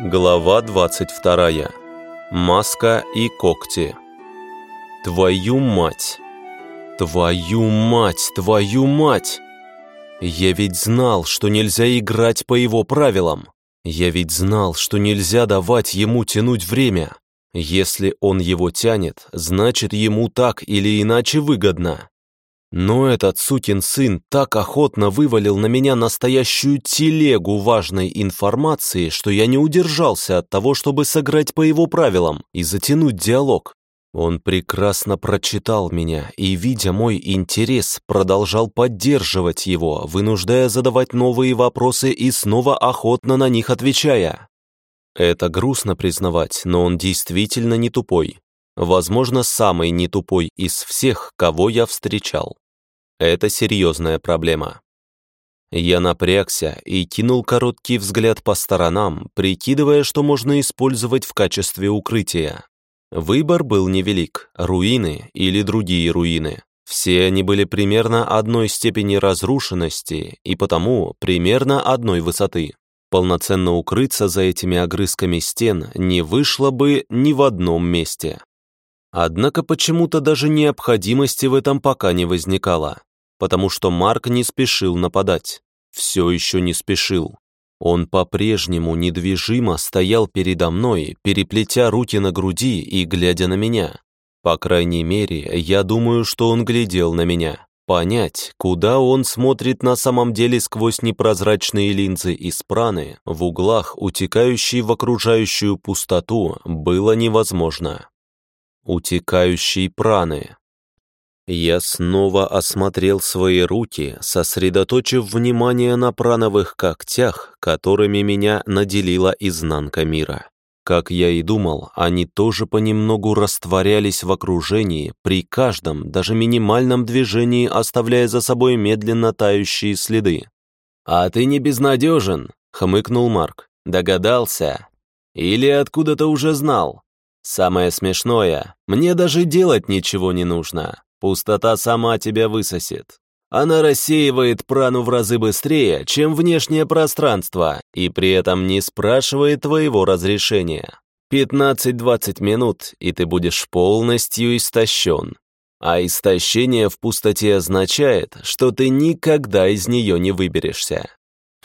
Глава 22. Маска и когти. Твою мать! Твою мать! Твою мать! Я ведь знал, что нельзя играть по его правилам. Я ведь знал, что нельзя давать ему тянуть время. Если он его тянет, значит ему так или иначе выгодно. Но этот сукин сын так охотно вывалил на меня настоящую телегу важной информации, что я не удержался от того, чтобы сыграть по его правилам и затянуть диалог. Он прекрасно прочитал меня и, видя мой интерес, продолжал поддерживать его, вынуждая задавать новые вопросы и снова охотно на них отвечая. Это грустно признавать, но он действительно не тупой. Возможно, самый не тупой из всех, кого я встречал. Это серьезная проблема. Я напрягся и кинул короткий взгляд по сторонам, прикидывая, что можно использовать в качестве укрытия. Выбор был невелик – руины или другие руины. Все они были примерно одной степени разрушенности и потому примерно одной высоты. Полноценно укрыться за этими огрызками стен не вышло бы ни в одном месте. Однако почему-то даже необходимости в этом пока не возникало, потому что Марк не спешил нападать. Все еще не спешил. Он по-прежнему недвижимо стоял передо мной, переплетя руки на груди и глядя на меня. По крайней мере, я думаю, что он глядел на меня. Понять, куда он смотрит на самом деле сквозь непрозрачные линзы из праны, в углах, утекающие в окружающую пустоту, было невозможно. Утекающие праны. Я снова осмотрел свои руки, сосредоточив внимание на прановых когтях, которыми меня наделила изнанка мира. Как я и думал, они тоже понемногу растворялись в окружении, при каждом, даже минимальном движении оставляя за собой медленно тающие следы. «А ты не безнадежен», — хмыкнул Марк. «Догадался? Или откуда-то уже знал? Самое смешное, мне даже делать ничего не нужно. Пустота сама тебя высосет. Она рассеивает прану в разы быстрее, чем внешнее пространство, и при этом не спрашивает твоего разрешения. 15-20 минут, и ты будешь полностью истощен. А истощение в пустоте означает, что ты никогда из нее не выберешься.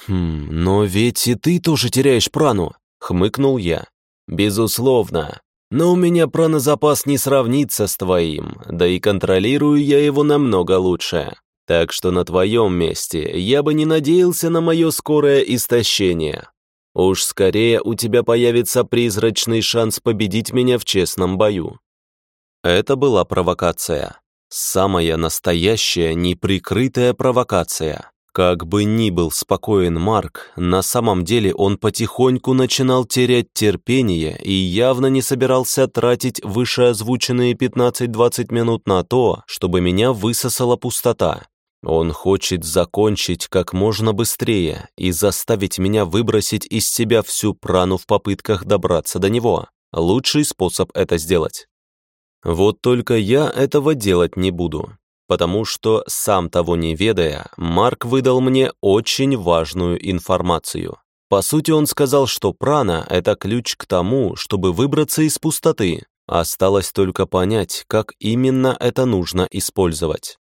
«Хм, но ведь и ты тоже теряешь прану», — хмыкнул я. «Безусловно, но у меня пранозапас не сравнится с твоим, да и контролирую я его намного лучше. Так что на твоем месте я бы не надеялся на мое скорое истощение. Уж скорее у тебя появится призрачный шанс победить меня в честном бою. Это была провокация. Самая настоящая, неприкрытая провокация. Как бы ни был спокоен Марк, на самом деле он потихоньку начинал терять терпение и явно не собирался тратить вышеозвученные 15-20 минут на то, чтобы меня высосала пустота. Он хочет закончить как можно быстрее и заставить меня выбросить из себя всю прану в попытках добраться до него. Лучший способ это сделать. Вот только я этого делать не буду, потому что, сам того не ведая, Марк выдал мне очень важную информацию. По сути, он сказал, что прана — это ключ к тому, чтобы выбраться из пустоты. Осталось только понять, как именно это нужно использовать.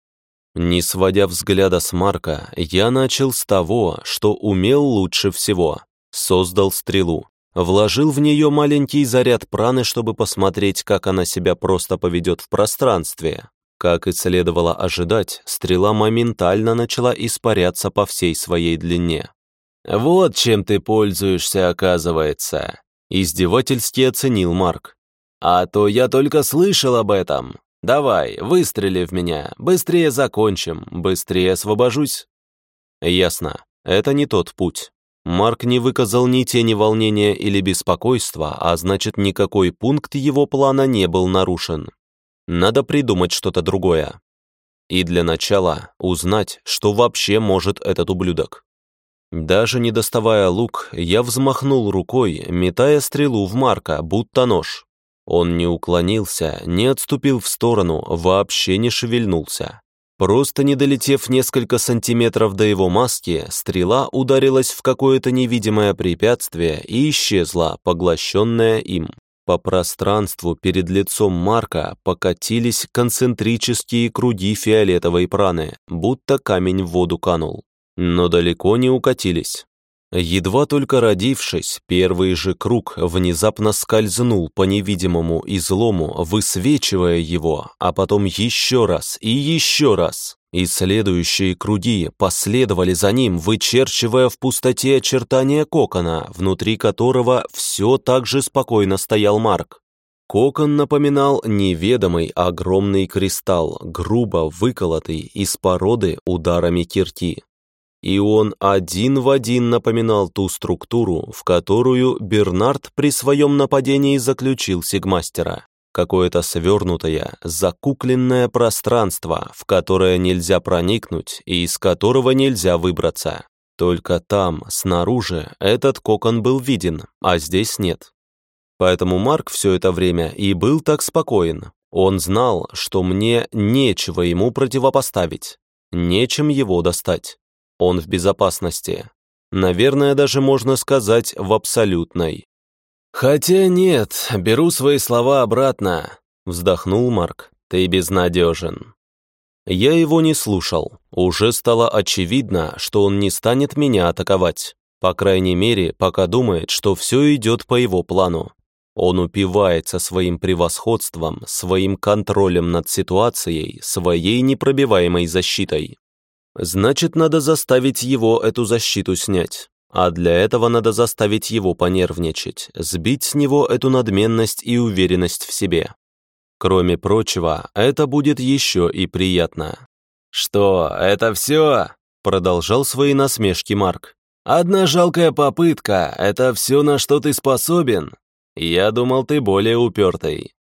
Не сводя взгляда с Марка, я начал с того, что умел лучше всего. Создал стрелу. Вложил в нее маленький заряд праны, чтобы посмотреть, как она себя просто поведет в пространстве. Как и следовало ожидать, стрела моментально начала испаряться по всей своей длине. «Вот чем ты пользуешься, оказывается», — издевательски оценил Марк. «А то я только слышал об этом. Давай, выстрели в меня, быстрее закончим, быстрее освобожусь». Ясно, это не тот путь. Марк не выказал ни тени волнения или беспокойства, а значит, никакой пункт его плана не был нарушен. Надо придумать что-то другое. И для начала узнать, что вообще может этот ублюдок. Даже не доставая лук, я взмахнул рукой, метая стрелу в Марка, будто нож. Он не уклонился, не отступил в сторону, вообще не шевельнулся. Просто не долетев несколько сантиметров до его маски, стрела ударилась в какое-то невидимое препятствие и исчезла, поглощенная им. По пространству перед лицом Марка покатились концентрические круги фиолетовой праны, будто камень в воду канул. Но далеко не укатились. Едва только родившись, первый же круг внезапно скользнул по невидимому излому, высвечивая его, а потом еще раз и еще раз. И следующие круги последовали за ним, вычерчивая в пустоте очертания кокона, внутри которого все так же спокойно стоял Марк. Кокон напоминал неведомый огромный кристалл, грубо выколотый из породы ударами кирки. И он один в один напоминал ту структуру, в которую Бернард при своем нападении заключил Сигмастера. Какое-то свернутое, закукленное пространство, в которое нельзя проникнуть и из которого нельзя выбраться. Только там, снаружи, этот кокон был виден, а здесь нет. Поэтому Марк все это время и был так спокоен. Он знал, что мне нечего ему противопоставить, нечем его достать он в безопасности. Наверное, даже можно сказать, в абсолютной. «Хотя нет, беру свои слова обратно», — вздохнул Марк. «Ты безнадежен». Я его не слушал. Уже стало очевидно, что он не станет меня атаковать. По крайней мере, пока думает, что все идет по его плану. Он упивается своим превосходством, своим контролем над ситуацией, своей непробиваемой защитой. Значит, надо заставить его эту защиту снять. А для этого надо заставить его понервничать, сбить с него эту надменность и уверенность в себе. Кроме прочего, это будет еще и приятно. «Что, это все?» — продолжал свои насмешки Марк. «Одна жалкая попытка — это все, на что ты способен? Я думал, ты более упертый.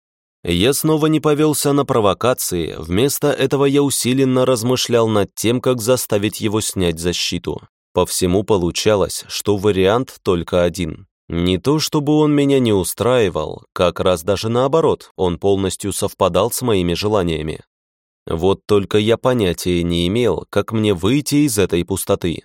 Я снова не повелся на провокации, вместо этого я усиленно размышлял над тем, как заставить его снять защиту. По всему получалось, что вариант только один. Не то, чтобы он меня не устраивал, как раз даже наоборот, он полностью совпадал с моими желаниями. Вот только я понятия не имел, как мне выйти из этой пустоты.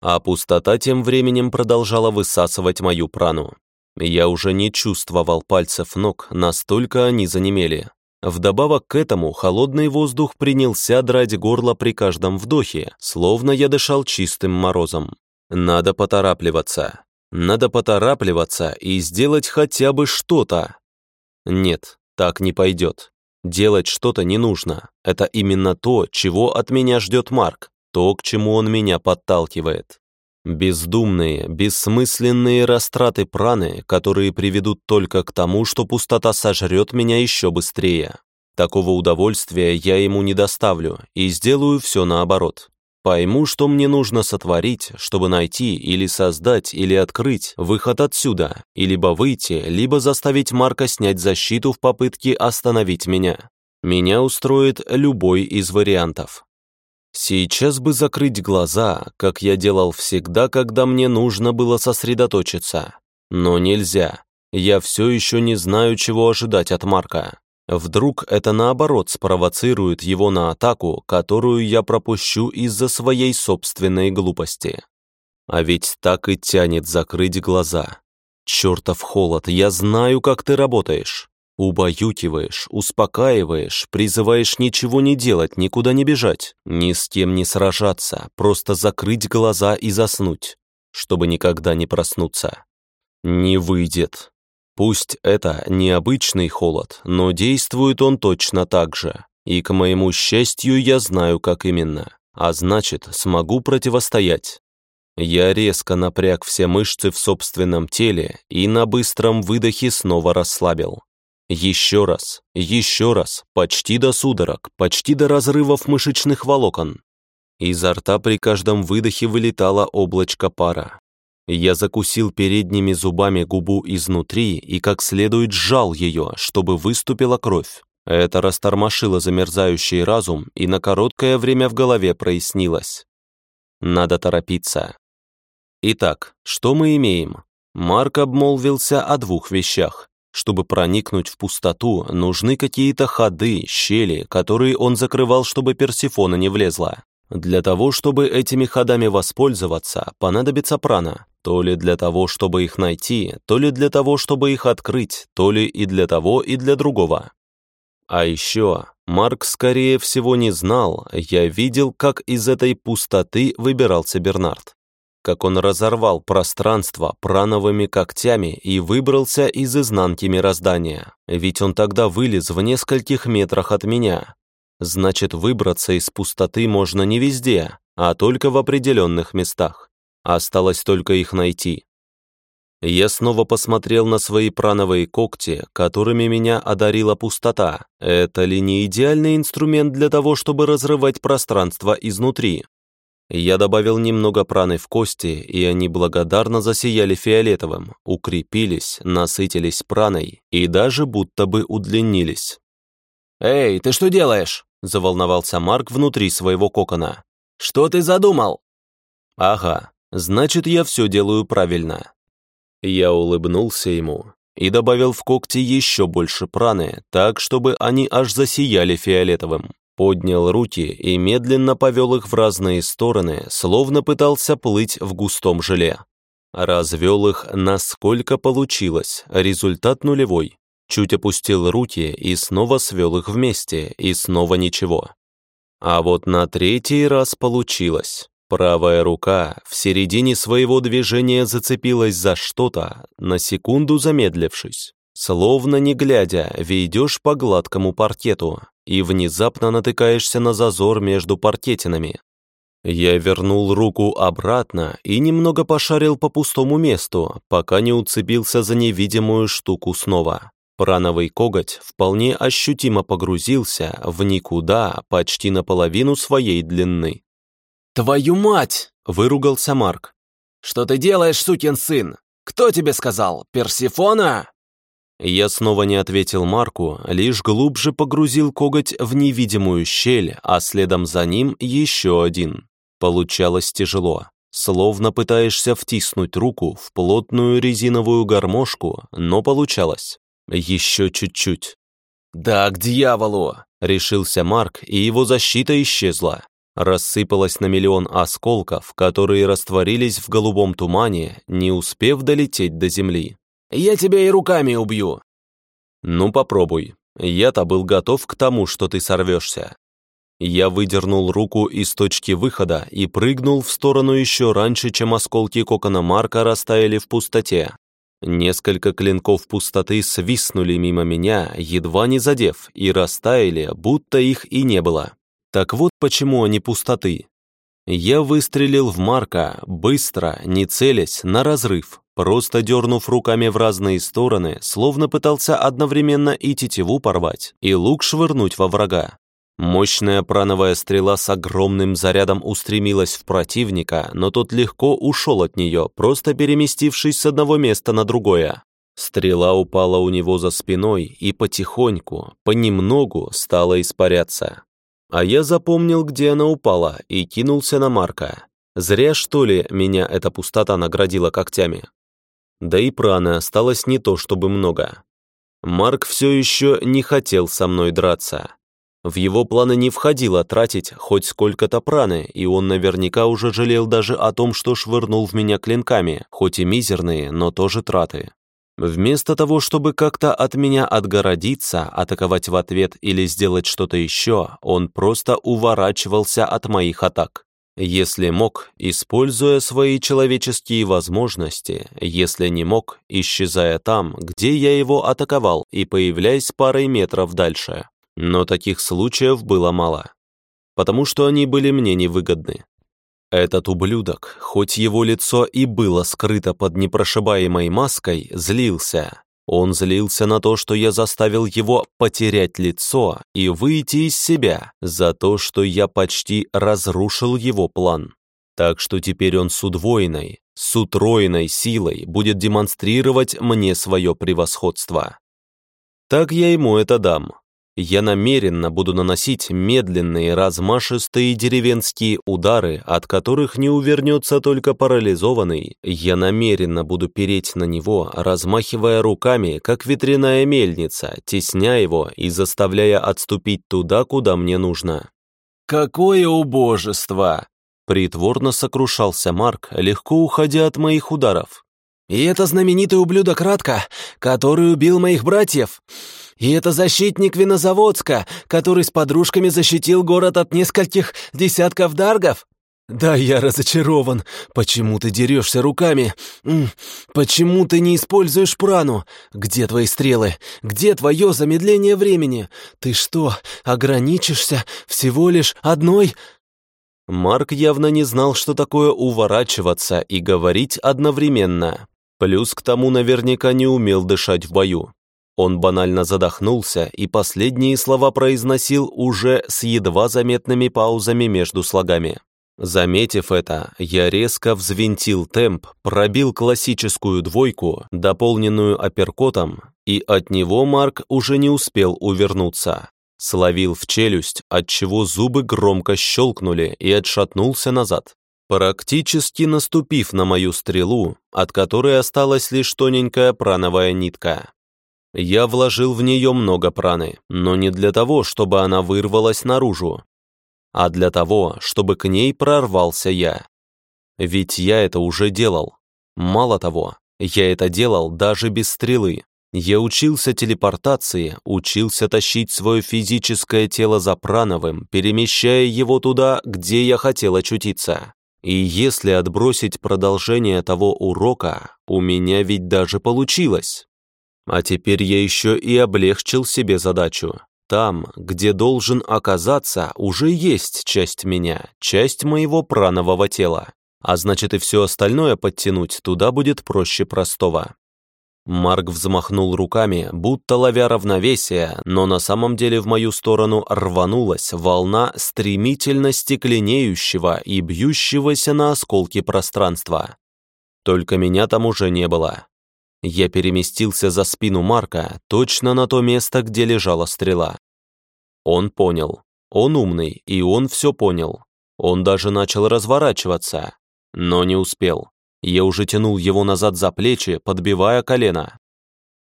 А пустота тем временем продолжала высасывать мою прану. Я уже не чувствовал пальцев ног, настолько они занемели. Вдобавок к этому холодный воздух принялся драть горло при каждом вдохе, словно я дышал чистым морозом. Надо поторапливаться. Надо поторапливаться и сделать хотя бы что-то. Нет, так не пойдет. Делать что-то не нужно. Это именно то, чего от меня ждет Марк, то, к чему он меня подталкивает. Бездумные, бессмысленные растраты праны, которые приведут только к тому, что пустота сожрет меня еще быстрее. Такого удовольствия я ему не доставлю и сделаю все наоборот. Пойму, что мне нужно сотворить, чтобы найти или создать или открыть выход отсюда, и либо выйти, либо заставить Марка снять защиту в попытке остановить меня. Меня устроит любой из вариантов. Сейчас бы закрыть глаза, как я делал всегда, когда мне нужно было сосредоточиться. Но нельзя. Я все еще не знаю, чего ожидать от Марка. Вдруг это наоборот спровоцирует его на атаку, которую я пропущу из-за своей собственной глупости. А ведь так и тянет закрыть глаза. Чертов холод, я знаю, как ты работаешь. Убаюкиваешь, успокаиваешь, призываешь ничего не делать, никуда не бежать, ни с кем не сражаться, просто закрыть глаза и заснуть, чтобы никогда не проснуться. Не выйдет. Пусть это необычный холод, но действует он точно так же. И, к моему счастью, я знаю, как именно. А значит, смогу противостоять. Я резко напряг все мышцы в собственном теле и на быстром выдохе снова расслабил. Еще раз, еще раз, почти до судорог, почти до разрывов мышечных волокон. Изо рта при каждом выдохе вылетало облачко пара. Я закусил передними зубами губу изнутри и как следует сжал ее, чтобы выступила кровь. Это растормошило замерзающий разум, и на короткое время в голове прояснилось. Надо торопиться. Итак, что мы имеем? Марк обмолвился о двух вещах. Чтобы проникнуть в пустоту, нужны какие-то ходы, щели, которые он закрывал, чтобы Персифона не влезла. Для того, чтобы этими ходами воспользоваться, понадобится прана. То ли для того, чтобы их найти, то ли для того, чтобы их открыть, то ли и для того, и для другого. А еще Марк, скорее всего, не знал, я видел, как из этой пустоты выбирался Бернард. Как он разорвал пространство прановыми когтями и выбрался из изнанки мироздания. Ведь он тогда вылез в нескольких метрах от меня. Значит, выбраться из пустоты можно не везде, а только в определенных местах. Осталось только их найти. Я снова посмотрел на свои прановые когти, которыми меня одарила пустота. Это ли не идеальный инструмент для того, чтобы разрывать пространство изнутри? Я добавил немного праны в кости, и они благодарно засияли фиолетовым, укрепились, насытились праной и даже будто бы удлинились. «Эй, ты что делаешь?» – заволновался Марк внутри своего кокона. «Что ты задумал?» «Ага, значит, я все делаю правильно. Я улыбнулся ему и добавил в когти еще больше праны, так, чтобы они аж засияли фиолетовым. Поднял руки и медленно повел их в разные стороны, словно пытался плыть в густом желе. Развел их, насколько получилось, результат нулевой. Чуть опустил руки и снова свел их вместе, и снова ничего. А вот на третий раз получилось. Правая рука в середине своего движения зацепилась за что-то, на секунду замедлившись. Словно не глядя, ведешь по гладкому паркету и внезапно натыкаешься на зазор между паркетинами. Я вернул руку обратно и немного пошарил по пустому месту, пока не уцепился за невидимую штуку снова. Прановый коготь вполне ощутимо погрузился в никуда почти наполовину своей длины. «Твою мать!» — выругался Марк. «Что ты делаешь, сукин сын? Кто тебе сказал? Персифона?» Я снова не ответил Марку, лишь глубже погрузил коготь в невидимую щель, а следом за ним еще один. Получалось тяжело. Словно пытаешься втиснуть руку в плотную резиновую гармошку, но получалось. Еще чуть-чуть. «Да, к дьяволу!» — решился Марк, и его защита исчезла рассыпалась на миллион осколков, которые растворились в голубом тумане, не успев долететь до земли. «Я тебя и руками убью!» «Ну, попробуй. Я-то был готов к тому, что ты сорвешься». Я выдернул руку из точки выхода и прыгнул в сторону еще раньше, чем осколки кокона Марка растаяли в пустоте. Несколько клинков пустоты свистнули мимо меня, едва не задев, и растаяли, будто их и не было. Так вот почему они пустоты. Я выстрелил в Марка, быстро, не целясь, на разрыв, просто дернув руками в разные стороны, словно пытался одновременно и тетиву порвать, и лук швырнуть во врага. Мощная прановая стрела с огромным зарядом устремилась в противника, но тот легко ушел от нее, просто переместившись с одного места на другое. Стрела упала у него за спиной и потихоньку, понемногу стала испаряться. А я запомнил, где она упала, и кинулся на Марка. Зря, что ли, меня эта пустота наградила когтями. Да и праны осталось не то чтобы много. Марк все еще не хотел со мной драться. В его планы не входило тратить хоть сколько-то праны, и он наверняка уже жалел даже о том, что швырнул в меня клинками, хоть и мизерные, но тоже траты. Вместо того, чтобы как-то от меня отгородиться, атаковать в ответ или сделать что-то еще, он просто уворачивался от моих атак. Если мог, используя свои человеческие возможности, если не мог, исчезая там, где я его атаковал и появляясь парой метров дальше. Но таких случаев было мало, потому что они были мне невыгодны. Этот ублюдок, хоть его лицо и было скрыто под непрошибаемой маской, злился. Он злился на то, что я заставил его потерять лицо и выйти из себя, за то, что я почти разрушил его план. Так что теперь он с удвоенной, с утроенной силой будет демонстрировать мне свое превосходство. Так я ему это дам. Я намеренно буду наносить медленные, размашистые деревенские удары, от которых не увернется только парализованный. Я намеренно буду переть на него, размахивая руками, как ветряная мельница, тесня его и заставляя отступить туда, куда мне нужно. «Какое убожество!» Притворно сокрушался Марк, легко уходя от моих ударов. «И это знаменитый ублюдок Радка, который убил моих братьев!» И это защитник Винозаводска, который с подружками защитил город от нескольких десятков даргов? Да, я разочарован. Почему ты дерешься руками? Почему ты не используешь прану? Где твои стрелы? Где твое замедление времени? Ты что, ограничишься всего лишь одной? Марк явно не знал, что такое уворачиваться и говорить одновременно. Плюс к тому наверняка не умел дышать в бою. Он банально задохнулся и последние слова произносил уже с едва заметными паузами между слогами. Заметив это, я резко взвинтил темп, пробил классическую двойку, дополненную апперкотом, и от него Марк уже не успел увернуться. Словил в челюсть, отчего зубы громко щелкнули и отшатнулся назад. Практически наступив на мою стрелу, от которой осталась лишь тоненькая прановая нитка. Я вложил в нее много праны, но не для того, чтобы она вырвалась наружу, а для того, чтобы к ней прорвался я. Ведь я это уже делал. Мало того, я это делал даже без стрелы. Я учился телепортации, учился тащить свое физическое тело за прановым, перемещая его туда, где я хотел очутиться. И если отбросить продолжение того урока, у меня ведь даже получилось. А теперь я еще и облегчил себе задачу. Там, где должен оказаться, уже есть часть меня, часть моего пранового тела. А значит и все остальное подтянуть туда будет проще простого. Марк взмахнул руками, будто ловя равновесие, но на самом деле в мою сторону рванулась волна стремительно стекленеющего и бьющегося на осколки пространства. Только меня там уже не было. Я переместился за спину Марка, точно на то место, где лежала стрела. Он понял. Он умный, и он все понял. Он даже начал разворачиваться, но не успел. Я уже тянул его назад за плечи, подбивая колено.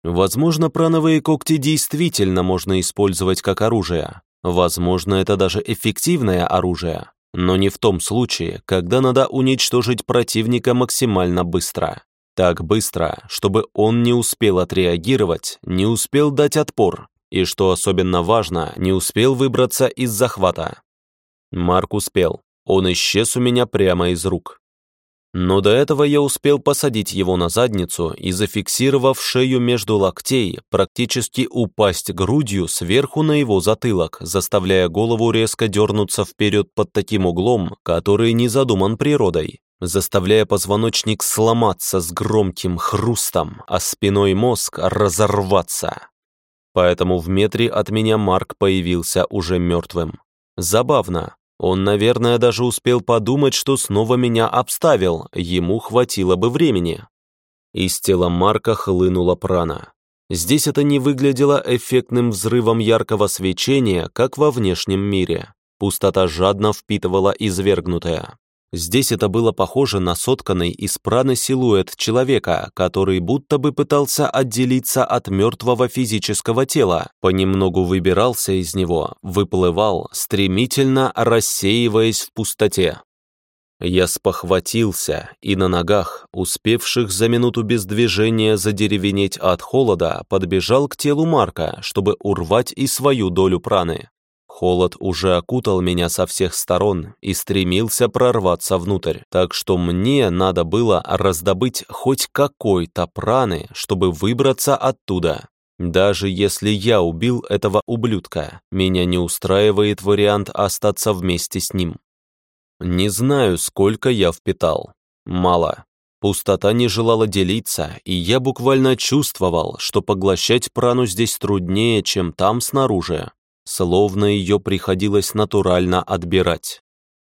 Возможно, прановые когти действительно можно использовать как оружие. Возможно, это даже эффективное оружие. Но не в том случае, когда надо уничтожить противника максимально быстро. Так быстро, чтобы он не успел отреагировать, не успел дать отпор, и, что особенно важно, не успел выбраться из захвата. Марк успел. Он исчез у меня прямо из рук. Но до этого я успел посадить его на задницу и, зафиксировав шею между локтей, практически упасть грудью сверху на его затылок, заставляя голову резко дернуться вперед под таким углом, который не задуман природой заставляя позвоночник сломаться с громким хрустом, а спиной мозг разорваться. Поэтому в метре от меня Марк появился уже мертвым. Забавно. Он, наверное, даже успел подумать, что снова меня обставил, ему хватило бы времени. Из тела Марка хлынула прана. Здесь это не выглядело эффектным взрывом яркого свечения, как во внешнем мире. Пустота жадно впитывала извергнутое. Здесь это было похоже на сотканный из праны силуэт человека, который будто бы пытался отделиться от мертвого физического тела, понемногу выбирался из него, выплывал, стремительно рассеиваясь в пустоте. Я спохватился и на ногах, успевших за минуту без движения задеревенеть от холода, подбежал к телу Марка, чтобы урвать и свою долю праны. Холод уже окутал меня со всех сторон и стремился прорваться внутрь, так что мне надо было раздобыть хоть какой-то праны, чтобы выбраться оттуда. Даже если я убил этого ублюдка, меня не устраивает вариант остаться вместе с ним. Не знаю, сколько я впитал. Мало. Пустота не желала делиться, и я буквально чувствовал, что поглощать прану здесь труднее, чем там снаружи словно ее приходилось натурально отбирать.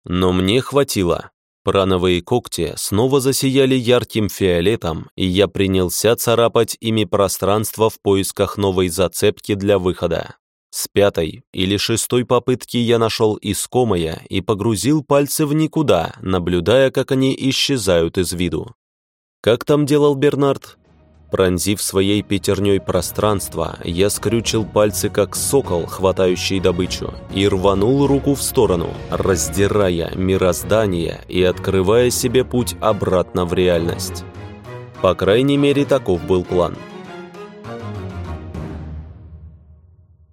Но мне хватило. Прановые когти снова засияли ярким фиолетом, и я принялся царапать ими пространство в поисках новой зацепки для выхода. С пятой или шестой попытки я нашел искомое и погрузил пальцы в никуда, наблюдая, как они исчезают из виду. Как там делал Бернард? Пронзив своей пятерней пространство, я скрючил пальцы, как сокол, хватающий добычу, и рванул руку в сторону, раздирая мироздание и открывая себе путь обратно в реальность. По крайней мере, таков был план –